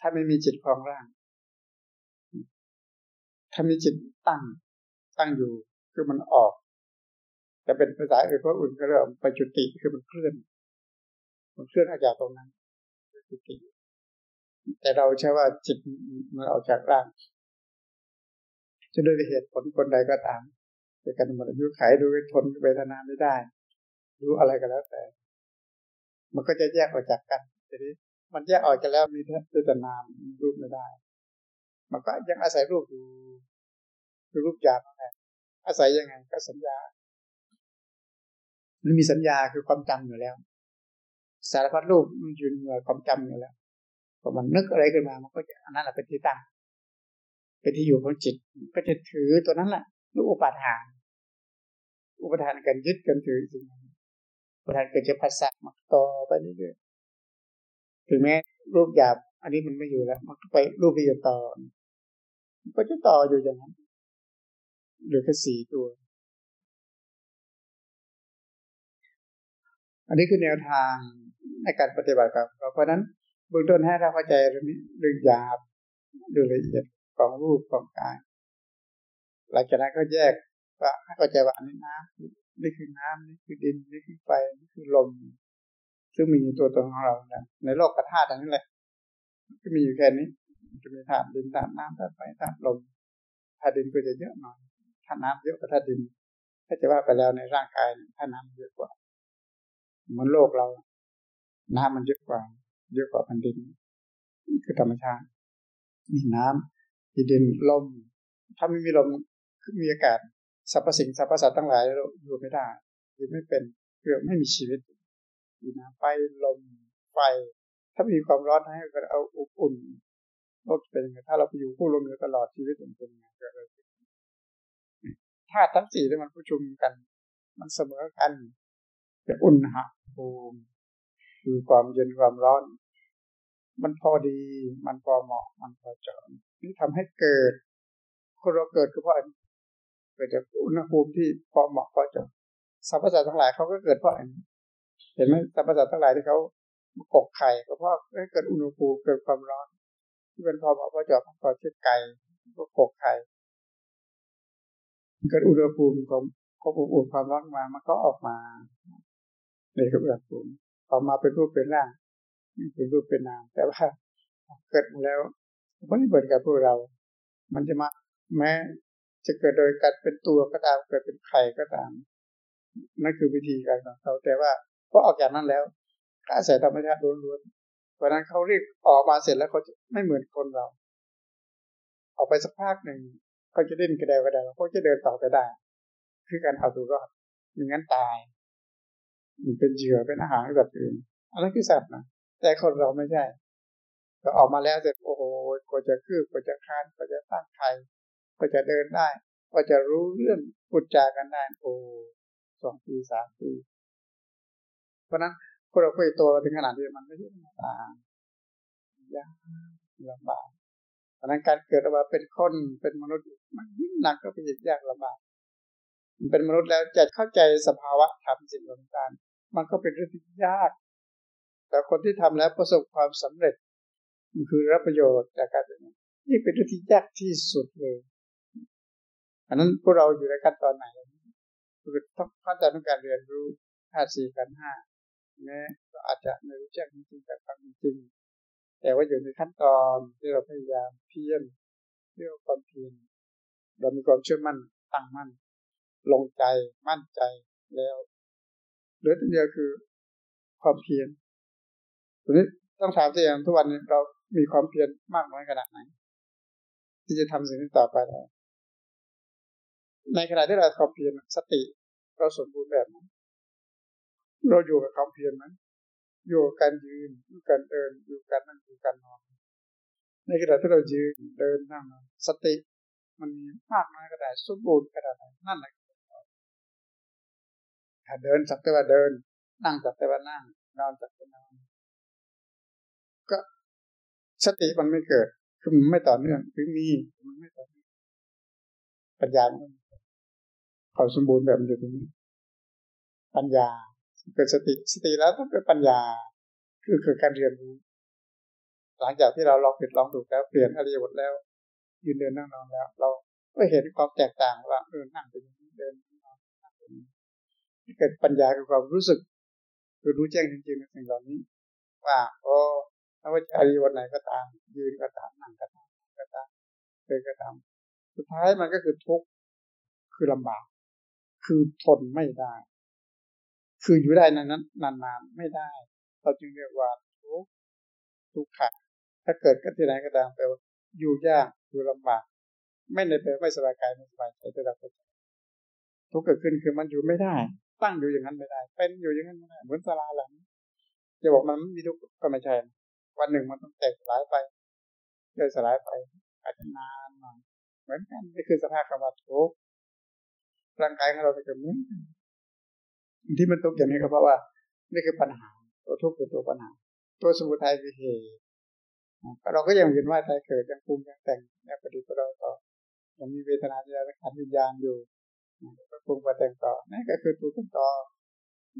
ถ้าไม่มีจิตครองร่าง ถ้ามีจิตตั้ง ตั้งอยู่คือมันออกจะเป็นภาษาอื่นเพราะอุ่นก็เรียกไปจุติคือมันเคลื่อน มันเคลื่อนออกจากตรงนั้นจุติแต่เราใช้ว่าจิตมันออกจากร่างจะด้วยเหตุผลคนใดก็ตามจะการหมดอายุขัยดูทนเวทนาไม่ได้รู้อะไรก็แล้วแต่ มันก็จะแยกออกจากกันทีนี้มันแยกออกกันแล้วมีแต่นารูปไม่ได้ มันก็ยังอาศัยรูปอยู่ รูปหยาบนั่นแหละอาศัยยังไงก็สัญญา มันมีสัญญาคือความจำอยู่แล้ว สารพัดรูปมันอยู่เหนือความจำอยู่แล้วพอมันนึกอะไรขึ้นมามันก็จะอันนั้นแหละเป็นที่ตั้ง เป็นที่อยู่ของจิต ก็จะถือตัวนั้นแหละรูปอุปาทาน อุปทานกันยึดกันถือสิ่งนั้นประธานเกิดจะภาษามาต่อไปเรื่อยๆถึงแม้รูปหยาบ อันนี้มันไม่อยู่แล้ว มันไปรูปที่จะต่อมันก็จะต่ออยู่อย่างนั้น เหลือแค่สี่ตัว อันนี้คือแนวทางในการปฏิบัติกับ เพราะนั้นเบื้องต้นให้เราเข้าใจเรื่องนี้เรื่องหยาบดูละเอียดของรูปของกาย หลังจากนั้นก็แยกว่าเข้าใจว่าอันนี้น้ำนี่คือน้ำนี่คือดินนี่คือไฟนี่คือลม ซึ่งมีอยู่ตัวตนของเราเนี่ยในโลกกระธาตุนั้นแหละก็มีอยู่แค่นี้จะมีธาตุดินธาตุน้ำธาตุไฟธาตุลมธาตุดินก็จะเยอะหน่อย ธาตุน้ำเยอะกว่าธาตุดิน ถ้าจะว่าไปแล้วในร่างกายธาตุน้ำเยอะกว่าเหมือนโลกเรา น้ำมันเยอะกว่า เยอะกว่าแผ่นดินคือธรรมชาติมีน้ำมีดินลม ถ้าไม่มีลมคือมีอากาศสรรพสิ่งสรรพสัตว์ทั้งหลายเราอยู่ไม่ได้อยู่ไม่เป็นคือไม่มีชีวิตมีน้ำไฟลมไฟถ้ามีความร้อนให้ก็เอาอบอุ่นโลกเป็นยังไงถ้าเราไปอยู่คู่ลมอยู่ตลอดชีวิตเป็นยังไงก็เลย ธาตุทั้งสี่ที่มันประชุมกัน มันเสมอกันจะอุณหภูมิคือความเย็นความร้อน มันพอดี มันพอเหมาะ มันพอเจาะนี่ทำให้เกิดคนเราเกิดก็เพราะเกิดจากอุณหภูมิที่พอเหมาะพอเจาะสรรพสัตว์ทั้งหลายเขาก็เกิดเพราะอันเห็นไหมสรรพสัตว์ทั้งหลายที่เขากกไข่ก็เพราะให้เกิดอุณหภูมิเกิดความร้อน ที่เป็นพอเหมาะพอเจาะพอเชื่อไก่ก็กกไข่ เกิดอุณหภูมิของของอุ่นความร้อนมามันก็ออกมาในรูปแบบภูมิออกมาเป็นรูปเป็นร่างเป็นรูปเป็นนาม แต่ว่าเกิดมาแล้วมันไม่เหมือนกับพวกเรา มันจะมาแม้จะเกิดโดยการเป็นตัวก็ตามเกิดเป็นไข่ก็ตาม นั่นคือวิธีการของเขา แต่ว่าพอออกจากนั้นแล้วก็อาศัยธรรมชาติล้วนๆเพราะนั้นเขาเรียกออกมาเสร็จแล้วเขาจะไม่เหมือนคนเรา ออกไปสักพักหนึ่ง เขาจะเล่นกระเดวกระเดวเขาจะเดินต่อไปได้ คือการเอาตัวรอดม่งั้นตายมันเป็นเหยื่อเป็นอาหารสัตว์อื่นอันนั้นคือสัตว์นะแต่คนเราไม่ใช่ก็ออกมาแล้วเสร็จโอ้โหกว่าจะคืบกว่าจะคานกว่าจะตั้งไข่กว่าจะเดินได้กว่าจะรู้เรื่องพูดจากันได้โอ้สองปีสามปีเพราะนั้นพวกเราคุยตัวถึงขนาดที่มันไม่ใช่ธรรมดายากลำบาก เพราะนั้นการเกิดมาเป็นคนเป็นมนุษย์มันยิ่งหนักก็เป็นยากลำบากมันเป็นมนุษย์แล้วจะเข้าใจสภาวะธรรมสิ่งต่างๆมันก็เป็นเรื่องที่ยาก แต่คนที่ทำแล้วประสบความสำเร็จมันคือรับประโยชน์จากการเป็นนี่เป็นเรื่องที่ยากที่สุดเลยอันนั้นพวกเราอยู่ในขั้นตอนไหนคือต้องขั้นตอนของการเรียนรู้ธาตุสี่กันห้าแม้เราอาจจะไม่รู้แจ้งจริงแต่ความจริง แต่ว่าอยู่ในขั้นตอนที่เราพยายามเพียรเรื่องความเพียรเรามีความเชื่อมั่นตั้งมั่น ลงใจมั่นใจแล้วเหลือตัวเดียวคือความเพียรทีนี้ต้องถามตัวเองทุกวันนี้เรามีความเพียรมากน้อยขนาดไหน ที่จะทำสิ่งนี้ต่อไปได้ในขณะที่เราความเพียรสติ เราสมบูรณ์แบบไหมเราอยู่กับความเพียรไหม อยู่กับการยืนอยู่การเดินอยู่การนั่งอยู่การนอน ในขณะที่เรายืนเดินนั่งนอนสติมันมีมากน้อยก็ได้สมบูรณ์ขนาดไหนนั่นแหละถ้าเดินสักแต่ว่าเดิน นั่งสักแต่ว่านั่ง นอนสักแต่นอนก็สติมันไม่เกิดคือมันไม่ต่อเนื่องคือมีมันไม่ต่อเนื่องปัญญาความสมบูรณ์แบบอยู่ตรงนี้ปัญญา เกิดสติสติแล้วต้องเกิดปัญญา คือคือการเรียนรู้ หลังจากที่เราลองผิดลองถูกแล้วเปลี่ยนอริยบทแล้ว ยืนเดินนั่งนอนแล้ว เราก็เห็นความแตกต่างว่าเออนั่งเป็นอย่งเดินนอนนั่งเป็นที่เกิดปัญญาคือความรู้สึกคือรู้แจ้งจริงๆในสิ่งเหล่านี้ ว่าโอ้ไม่ว่าจะอริยบทไหนก็ตาม ยืนก็ตามนั่งก็ตามก็ตามเดินก็ตามสุดท้ายมันก็คือทุกข์คือลำบาก คือทนไม่ได้ คืออยู่ได้นานนานๆไม่ได้ เราจึงเรียกว่าทุกข์ทุกข์ขัดถ้าเกิดก็ที่ไหนก็ตามแปลว่าอยู่ยากอยู่ลำบาก ไม่ในแปลไม่สบายกายไม่สบายใจแต่เราทุกข์เกิดขึ้นคือมันอยู่ไม่ได้ ตั้งอยู่อย่างนั้นไม่ได้ เป็นอยู่อย่างนั้นไม่ได้เหมือนสลาหลังจะบอกมันไม่มีทุกข์ก็ไม่ใช่วันหนึ่งมันต้องแตกสลายไปได้สลายไปอาจจะนานหน่อยเหมือนกันนี่คือสภาพคำว่าทุกข์ร่างกายของเราจะเกิดเหมือน ที่มันทุกข์อย่างนี้ก็เพราะว่านี่คือปัญหา ตัวทุกข์คือตัวปัญหา ตัวสมุทัยคือเหตุเราก็ยังเห็นว่าใจเกิดยังปรุงยังแต่งยังปฏิปต่อต่อยังมีเวทนาที่ขันวิญญาณอยู่ก็ปรุงไปแต่งต่อนี่ก็คือตัวต้นต่อ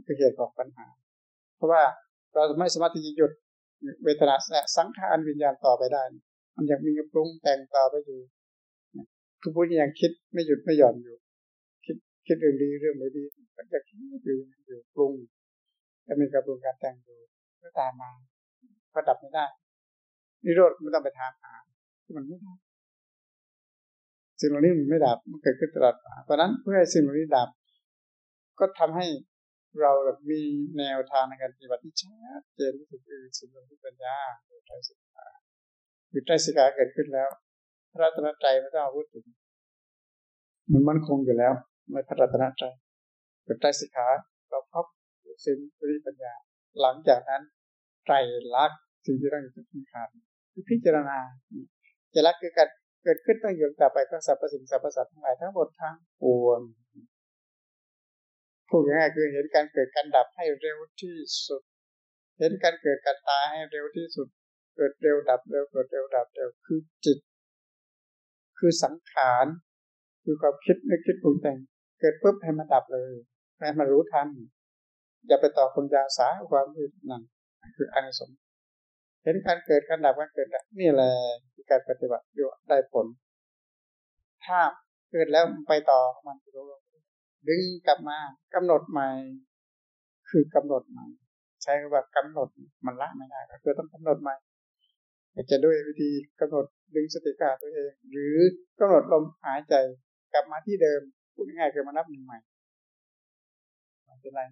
คือเหตุของปัญหา เพราะว่าเราไม่สามารถที่จะหยุดเวทนาสังขารวิญญาณต่อไปได้ มันยังมีปรุงแต่งต่อไปอยู่ทุกผู้ยังคิดไม่หยุดไม่หย่อนอยู่ คิดเรื่องดีเรื่องไม่ดีก็จะคิดอยู่อยู่ปรุงจะมีกระบวนการแต่งอยู่ก็ตามมาก็ดับไม่ได้นิโรธไม่ต้องไปทางหามันไม่ได้สิ่งเหล่านี้มันไม่ดับมันเกิดขึ้นตลอดเพราะนั้นเพื่อให้สิ่งเหล่านี้ดับ ก็ทำให้เราแบบมีแนวทางในการปฏิบัติที่ชัดเจนที่สุดคือสิ่งเหล่านี้ปัญญาไตรสิกขาคือไตรสิกขาเกิดขึ้นแล้วพระรัตนตรัยไม่ต้องพูดถึงมันมั่นคงอยู่แล้ว ในพระรัตนตรัยเกิดไตรสิกขาเราพบสิ่งริปัญญา หลังจากนั้นไตรลักษณ์สิ่งที่เราจะพิจารณาคือพิจารณาจะลักคือการเกิดขึ้นตั้งอยู่ต่อไปก็สรรพสิ่งสรรพสัตว์ทั้งหลายทั้งหมดทั้งปวงพูดง่ายๆคือเห็นการเกิดการดับให้เร็วที่สุด เห็นการเกิดการตายให้เร็วที่สุด เกิดเร็วดับเร็วเกิดเร็วดับเร็วคือจิต คือสังขาร คือความคิดนึกคิดปรุงแต่ง เกิดปุ๊บให้มันดับเลยให้มันรู้ทัน อย่าไปต่อคุณยาสาความรู้นั่นคืออานิสงส์เห็นการเกิดการดับการเกิดดับนี่แหละการปฏิบัติอยู่ได้ผล ถ้าเกิดแล้วไปต่อมันรู้ดึงกลับมากำหนดใหม่ คือกำหนดใหม่ ใช้คำว่ากำหนดมันละไม่ได้ก็คือต้องกำหนดใหม่จะด้วยวิธีกำหนดดึงสติกาตัวเอง หรือกำหนดลมหายใจกลับมาที่เดิม พูดง่ายๆคือมานับหนึ่งใหม่ไม่เป็นไร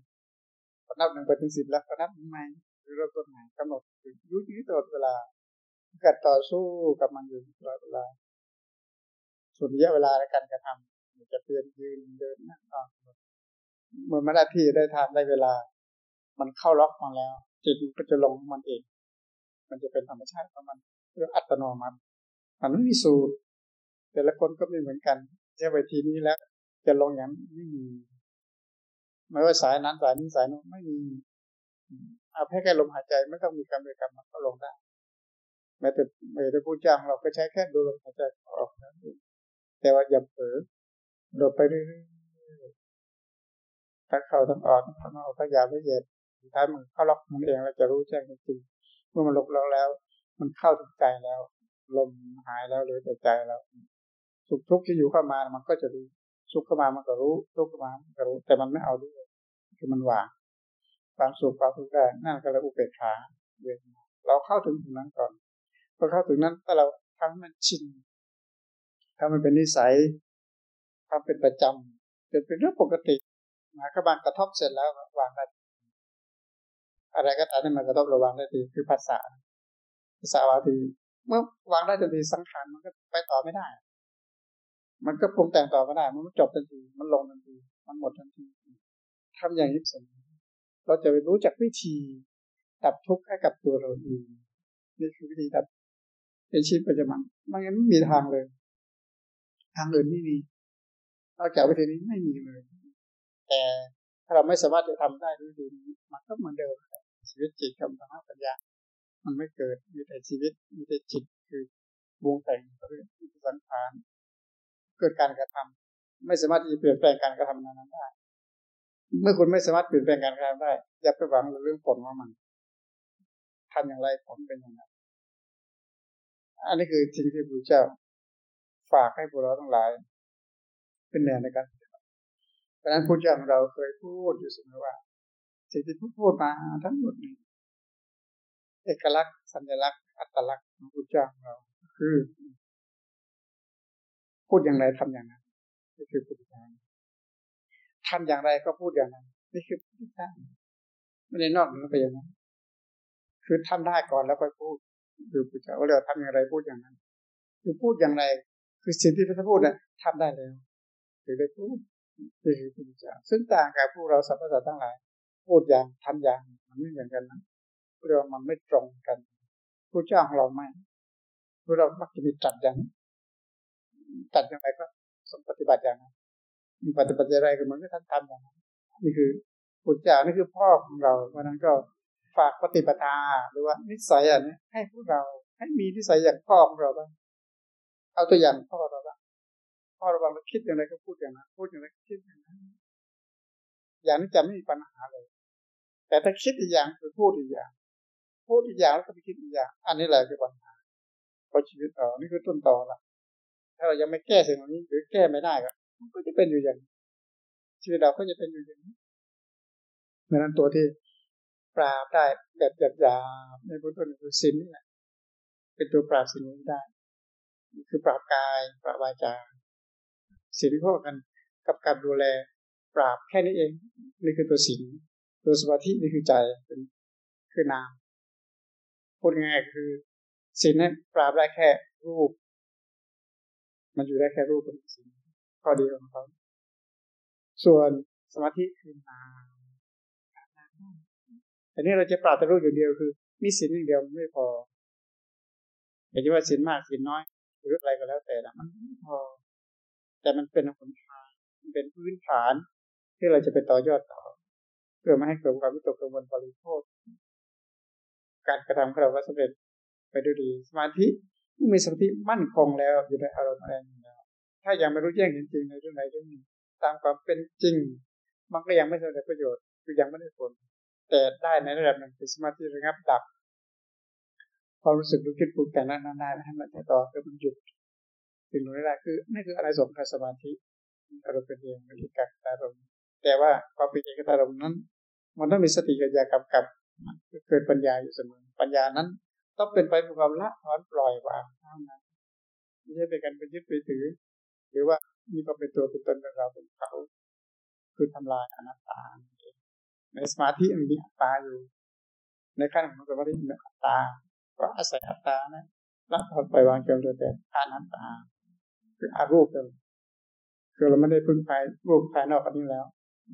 พอนับหนึ่งไปถึงสิบแล้วก็นับหนึ่งใหม่หรือเริ่มต้นใหม่กำหนดรู้อยู่ตลอดเวลากัดต่อสู้กับมันอยู่ตลอดเวลาส่วนระยะเวลาในการกระทำจะเปลี่ยนยืนเดินนั่งนอนเมื่อมาได้ที่ได้ทำได้เวลา มันเข้าล็อกมาแล้วจิตมันก็จะลงมันเอง มันจะเป็นธรรมชาติของมันเรื่องอัตโนมัติมันไม่มีสูตรแต่ละคนก็ไม่เหมือนกันใช้ไปทีนี้แล้ว จะลงอย่างไม่มี ไม่ว่าสายนั้นสายนี้สายนู้นไม่มีเอาแค่แค่ลมหายใจไม่ต้องมีกรรมเลยกรรมมันก็ลงได้แม้แต่แม้แต่ผู้จ้างเราก็ใช้แค่ดูลมหายใจออกนั่นเองแต่ว่าอย่าเผลอโดดไปเรื่อยๆทั้งเข้าทั้งออกทั้งออกทั้งยาวไม่เย็นท้ายมันเข้าล็อกมันเองเราจะรู้แจ้งจริงเมื่อมันลกล็อกแล้ว มันเข้าถึงใจแล้ว ลมหายแล้วหลือแต่ใจแล้วสุขทุกข์ที่อยู่เข้ามามันก็จะรู้ สุขเข้ามามันก็รู้ทุกข์เข้ามามันก็รู้ แต่มันไม่เอาด้วยคือมันวางความสุขความทุกข์ได้นั่นก็เลยอุเบกขาเวทนาเราเข้าถึงตรงนั้นก่อนพอเข้าถึงนั้นถ้าเราทำให้มันชินถ้มันเป็นนิสัยทำเป็นประจำเป็นเป็นเรื่องปกติมาขบานกระทบเสร็จแล้ววางได้อะไรก็ตามที่มันกระทบระวางได้ทีคือภาษาภาษาวาทีเมื่อวางได้ทันทีสังขารมันก็ไปต่อไม่ได้ มันก็ปรุงแต่งต่อไม่ได้ มันจบทันที มันลงทันที มันหมดทันทีทำอย่างนี้เสร็จเราจะไปรู้จักวิธีดับทุกข์ให้กับตัวเราเองนี่คือวิธีดับเป็นชีวิตประจำวันไมันยังไม่มีทางเลย ทางอื่นไม่มีนอกจากวิธีนี้ไม่มีเลย แต่ถ้าเราไม่สามารถจะทำได้ด้วยดีนี้มันก็เหมือนเดิมชีวิตจิตกับธรรมปัญญา มันไม่เกิดมีแต่ชีวิตมีแต่จิตคือวงแต่งเรื่องสังขาร เกิดการกระทำไม่สามารถที่จะเปลี่ยนแปลงการกระทำนั้นได้ เมื่อคุณไม่สามารถเปลี่ยนแปลงการกระทำได้ อย่าไปหวังเรื่องผลของมันทำอย่างไรผลเป็นอย่างไรอันนี้คือสิ่งที่พระเจ้าฝากให้พวกเราทั้งหลาย เป็นแนวในการเพราะนั้นพระเจ้าของเราเคยพูดอยู่เสมอว่าสิ่งที่พูดมาทั้งหมดนี้เอกลักษณ์สัญลักษณ์ อัตลักษณ์ของพระเจ้าของเรา คือ พูดอย่างไรทำอย่างนั้นนี่คือพุทธเจ้าทำอย่างไรก็พูดอย่างนั้นนี่คือพุทธเจ้าไม่ได้นอกเหนือไปอย่างนั้น คือทำได้ก่อนแล้วค่อยพูดคือพุทธเจ้าว่าเราทำอย่างไรพูดอย่างนั้น คือพูดอย่างไร คือสิ่งที่พระพูดเนี่ยทำได้แล้วถือได้พูดนี่คือพุทธเจ้าซึ่งต่างกับพวกเราสรรพสัตว์ทั้งหลาย พูดอย่างทำอย่างมันไม่เหมือนกันนะเรื่องมันไม่ตรงกันผู้เจ้าของเราไม่พวกเรามักจะมีจัดอย่าง จัดอย่างไรก็สมปฏิบัติอย่างนั้นมีปฏิบัติอะไรก็เหมือนกับท่านทำอย่างนั้นนี่คือปุจจานี่คือพ่อของเรา เพราะนั้นก็ฝากปฏิปทาหรือว่านิสัยอันนี้ให้พวกเรา ให้มีนิสัยอย่างพ่อของเราบ้างเอาตัวอย่างพ่อเราบ้างพ่อเราบ้างเราคิดอย่างไรก็พูดอย่างนั้นพูดอย่างไรก็คิดอย่างนั้นอย่างนี้จะไม่มีปัญหาเลย แต่ถ้าคิดอีกอย่างคือพูดอีกอย่าง พูดอีกอย่างแล้วก็ไปคิดอีกอย่าง อันนี้แหละคือปัญหาเพราะชีวิตเรานี่คือต้นตอละ ถ้าเรายังไม่แก้สิ่งเหล่านี้ หรือแก้ไม่ได้ก็มันก็จะเป็นอยู่อย่างชีวิตเราก็จะเป็นอยู่อย่างนี้เพราะนั้นตัวที่ปราบได้แบบหยาบๆในพุทธนคือศีลนี่แหละเป็นตัวปราบสิ่งนี้ได้คือปราบกายปราบวาจาสิ่งที่พวกกันกับการดูแล ปราบแค่นี้เอง นี่คือตัวศีลตัวสมาธินี่คือใจเป็นคือนามพูดง่ายคือศีลนั้นปราบได้แค่รูป มันอยู่ได้แค่รูปเป็นศีลข้อดีของเขาส่วนสมาธิคือนามแต่นี้เราจะปราบแต่รูปอยู่เดียวคือ มีศีลอย่างเดียวไม่พออย่าจะว่าศีลมากศีลน้อยหรืออะไรก็แล้วแต่ละมันไม่พอ แต่มันเป็นผลทางมันเป็นพื้นฐาน ที่เราจะไปต่อยอดต่อ เพื่อไม่ให้เกิดความวิตกกังวลบริโภคการกระทำของเราก็สำเร็จไปด้วยดี สมาธิ เมื่อมีสมาธิมั่นคงแล้วอยู่ในอารมณ์อะไรอย่างนี้ถ้ายังไม่รู้แจ้งจริงในเรื่องใดเรื่องหนึ่งตามความเป็นจริง มันก็ยังไม่สำเร็จประโยชน์คือยังไม่ได้ผล แต่ได้ในระดับหนึ่งเป็นสมาธิระงับดับความรู้สึกรู้คิดปรุงแต่งนั้นได้ให้มันต่อคือมันหยุดถึงรู้ได้คือนี่คืออะไรสมกับสมาธิอารมณ์เป็นเองเป็นกักอารมณ์แต่ว่าความเป็นเอกอารมณ์นั้น มันต้องมีสติกัญญากำกับเกิดปัญญาอยู่เสมอปัญญานั้น ต้องเป็นไปเพื่อความละถอนปล่อยวางเท่านั้นไม่ใช่เป็นการไปยึดไปถือ หรือว่ามีความเป็นตัวเป็นตนเป็นเราเป็นเขาคือทำลายอนัตตา ในสมาธิมันมีอัตตาอยู่ ในขั้นของสมาธิมีอัตตา ก็อาศัยอัตตานะละถอนปล่อยวางจนเหลือแต่อนัตตา คืออารูปเลยคือเราไม่ได้พึ่งภายรูปภายนอกอันนี้แล้ว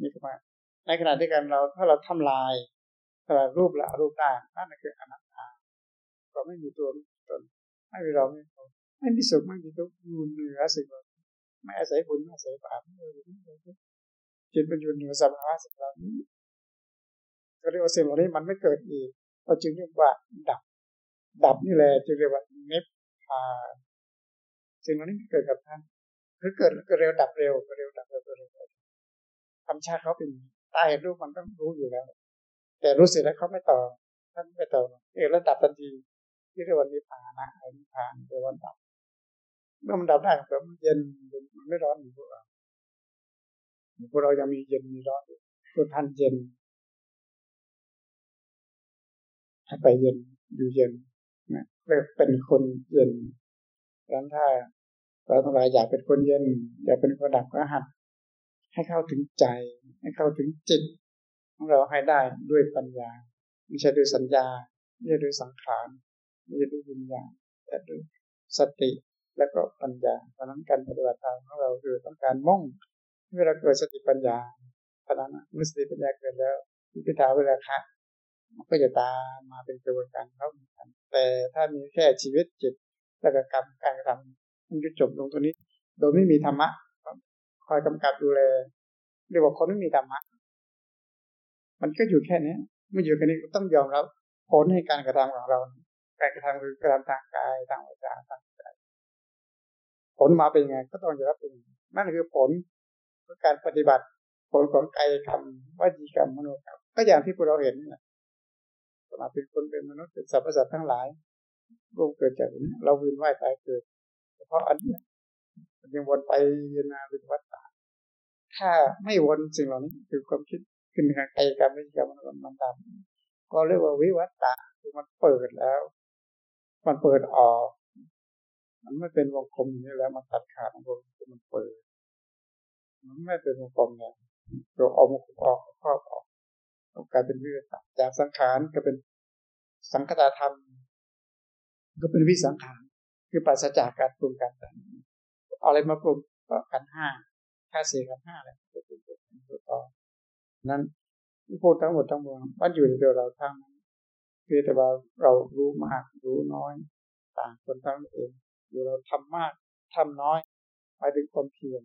นี่ก็มาในขณะที่กันเราถ้าเราทำลายถ้ารูปละรูปได้นั่นคืออนัตตา เราไม่มีตัวตนไม่มีเราไม่มีตัวไม่มีสุขไม่มีทุกข์อยู่เหนือสิ่งไม่อาศัยบุญไม่อาศัยบาปไม่อาศัยจิตมันอยู่เหนือสภาวะสิ่งเหล่านี้ก็เรียกว่าสิ่งเหล่านี้มันไม่เกิดอีกเราจึงเรียกว่าดับ ดับนี่แหละจึงเรียกว่าเนปพาสิ่งเหล่านี้เกิดกับท่านคือเกิดก็เร็วดับเร็วก็เร็วดับเร็วก็เร็วธรรมชาติเขาเป็นตาเห็นรูปมันต้องรู้อยู่แล้ว แต่รู้สึกแล้วเขาไม่ต่อท่านไม่ต่อเออแล้วดับทันที ที่เรียกว่านิพพานะนิพพานเรียกว่าดับเมื่อมันดับได้ก็มันเย็นมันไม่ร้อนเหมือนพวกเราพวกเรายังมีเย็นมีร้อนตัวท่านเย็นให้ไปเย็นอยู่เย็นนะเรียกเป็นคนเย็นดังนั้นถ้าเราทั้งหลายอยากเป็นคนเย็น อยากเป็นคนดับก็หัดให้เข้าถึงใจ ให้เข้าถึงจิตของเราให้ได้ด้วยปัญญาไม่ใช่ด้วยสัญญาไม่ใช่ด้วยสังขาร ไม่ใช่ด้วยวิญญาณแต่ด้วยสติและก็ปัญญาเพราะนั้นการปฏิบัติธรรมของเราคือต้องการมุ่งเวลาเกิดสติปัญญาเพราะนั้นเมื่อสติปัญญาเกิดแล้ววิปัสสนาเวลาคะมันก็จะตามมาเป็นกระบวนการเข้าเหมือนกันแต่ถ้ามีแค่ชีวิตจิตและกกรรมการกระทำมันจะจบลงตรงนี้ โดยไม่มีธรรมะคอยกำกับดูแลเรียกว่าคนไม่มีธรรมะมันก็อยู่แค่นี้เมื่ออยู่แค่นี้ก็ต้องยอมรับผลให้การกระทำของเรา การกระทำคือกระทำทางกายทางวาจาทางใจผลมาเป็นไงก็ต้องยอมรับเป็นนั่นคือผลของการปฏิบัติผลของกายกรรมวจีกรรมมโนกรรมก็อย่างที่พวกเราเห็นนี่แหละมาเป็นคนเป็นมนุษย์เป็นสรรพสัตว์ทั้งหลายรูปเกิดจากนี้เราวินไหวตายเกิดเฉพาะอันนี้มันยังวนไปเยนาเป็นวัฏฏะถ้าไม่วนสิ่งเหล่านี้คือความคิดขึ้นทางกายกรรมวิจิกรรมมันมันดำก็เรียกว่าวิวัตตะคือมันเปิดแล้ว มันเปิดออก มันไม่เป็นวงกลมนี่แล้ว มันตัดขาดวงกลมมันเปิด มันไม่เป็นวงกลมเนี่ยเราออกมออกครอบออกกลายเป็นวิเวกจากสังขารก็เป็นสังคตาธรรม ก็เป็นวิสังขารคือปราศจากการปรุงการแต่งเอาอะไรมาปรุงก็กันห้าค่าเสียกันห้าอะไรก็เป็นตัวต่อนั้นพูดทั้งหมดทั้งมวลมันอยู่ในตัวเราทั้ง เพียงแต่ว่าเรารู้มากรู้น้อย ต่างคนทั้งเองอยู่เราทำมากทำน้อยหมายถึงความเพียร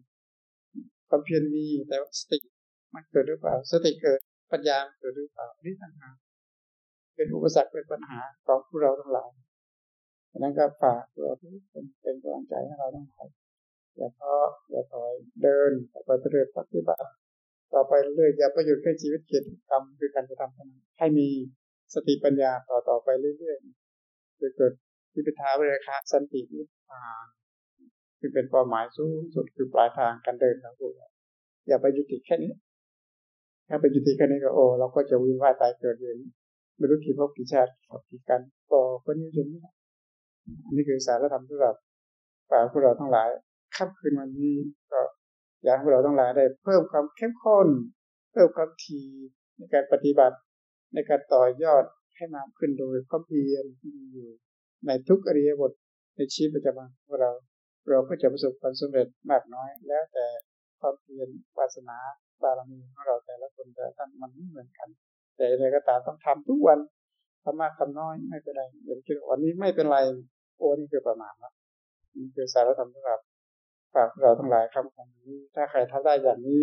ความเพียรมีแต่ว่าสติมันเกิดหรือเปล่า สติเกิดปัญญาเกิดหรือเปล่านี่ต่างหากเป็นอุปสรรคเป็นปัญหาของพวกเราทั้งหลายดังนั้นก็ฝากเราทุกคนเป็นกำลังใจให้เราทั้งหลายอย่าท้ออย่าถอยเดินต่อไปเรื่อยปฏิบัติต่อไปเรื่อยอย่าประโยชน์แค่ชีวิตเกียรติกรรมคือการกระทำเท่านั้นให้มี สติปัญญาต่อต่อไปเรื่อยๆจะเกิดที่พิทาวิริคะสันตินิพพานคือเป็นเป้าหมายสูงสุดคือปลายทางการเดินของพวกเราอย่าไปยุติแค่นี้ ถ้าไปยุติแค่นี้ก็โอ้เราก็จะวิ่งว่ายตายเกิดอย่างนี้ไม่รู้กี่พบกี่ชาติกี่กันต่อก็นี้จนนี้นี่คือสารธรรมสำหรับฝ่ายพวกเราทั้งหลายค่ำคืนวันนี้ก็อยากให้พวกเราทั้งหลายได้ เพิ่มความเข้มข้น เพิ่มความทีในการปฏิบัติ ในการต่อยอดให้มากขึ้นโดยความเพียรที่มีอยู่ในทุกอริยบทในชีวิตประจำวันของเรา เราก็จะประสบความสำเร็จมากน้อย แล้วแต่ความเพียรวาสนาบารมีของเราแต่ละคนแต่ท่านมันไม่เหมือนกัน แต่อะไรก็ตามต้องทำทุกวันทำมากทำน้อยไม่เป็นไรอย่างที่วันนี้ไม่เป็นไรโอ้นี่คือประมาณละนี่คือสารธรรมสำหรับฝากเราทั้งหลายคำของนี้ ถ้าใครทำได้อย่างนี้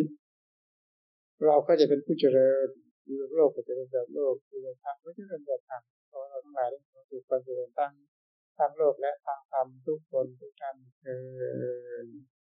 เราก็จะเป็นผู้เจริญ อยู่โลกก็จะเป็นแบบโลกอยู่ในทางก็จะเป็นแบบทางเพราะเราทั้งหลายเราถูกความเจริญตั้งทางโลกและทางธรรมทุกคนทุกท่านเออ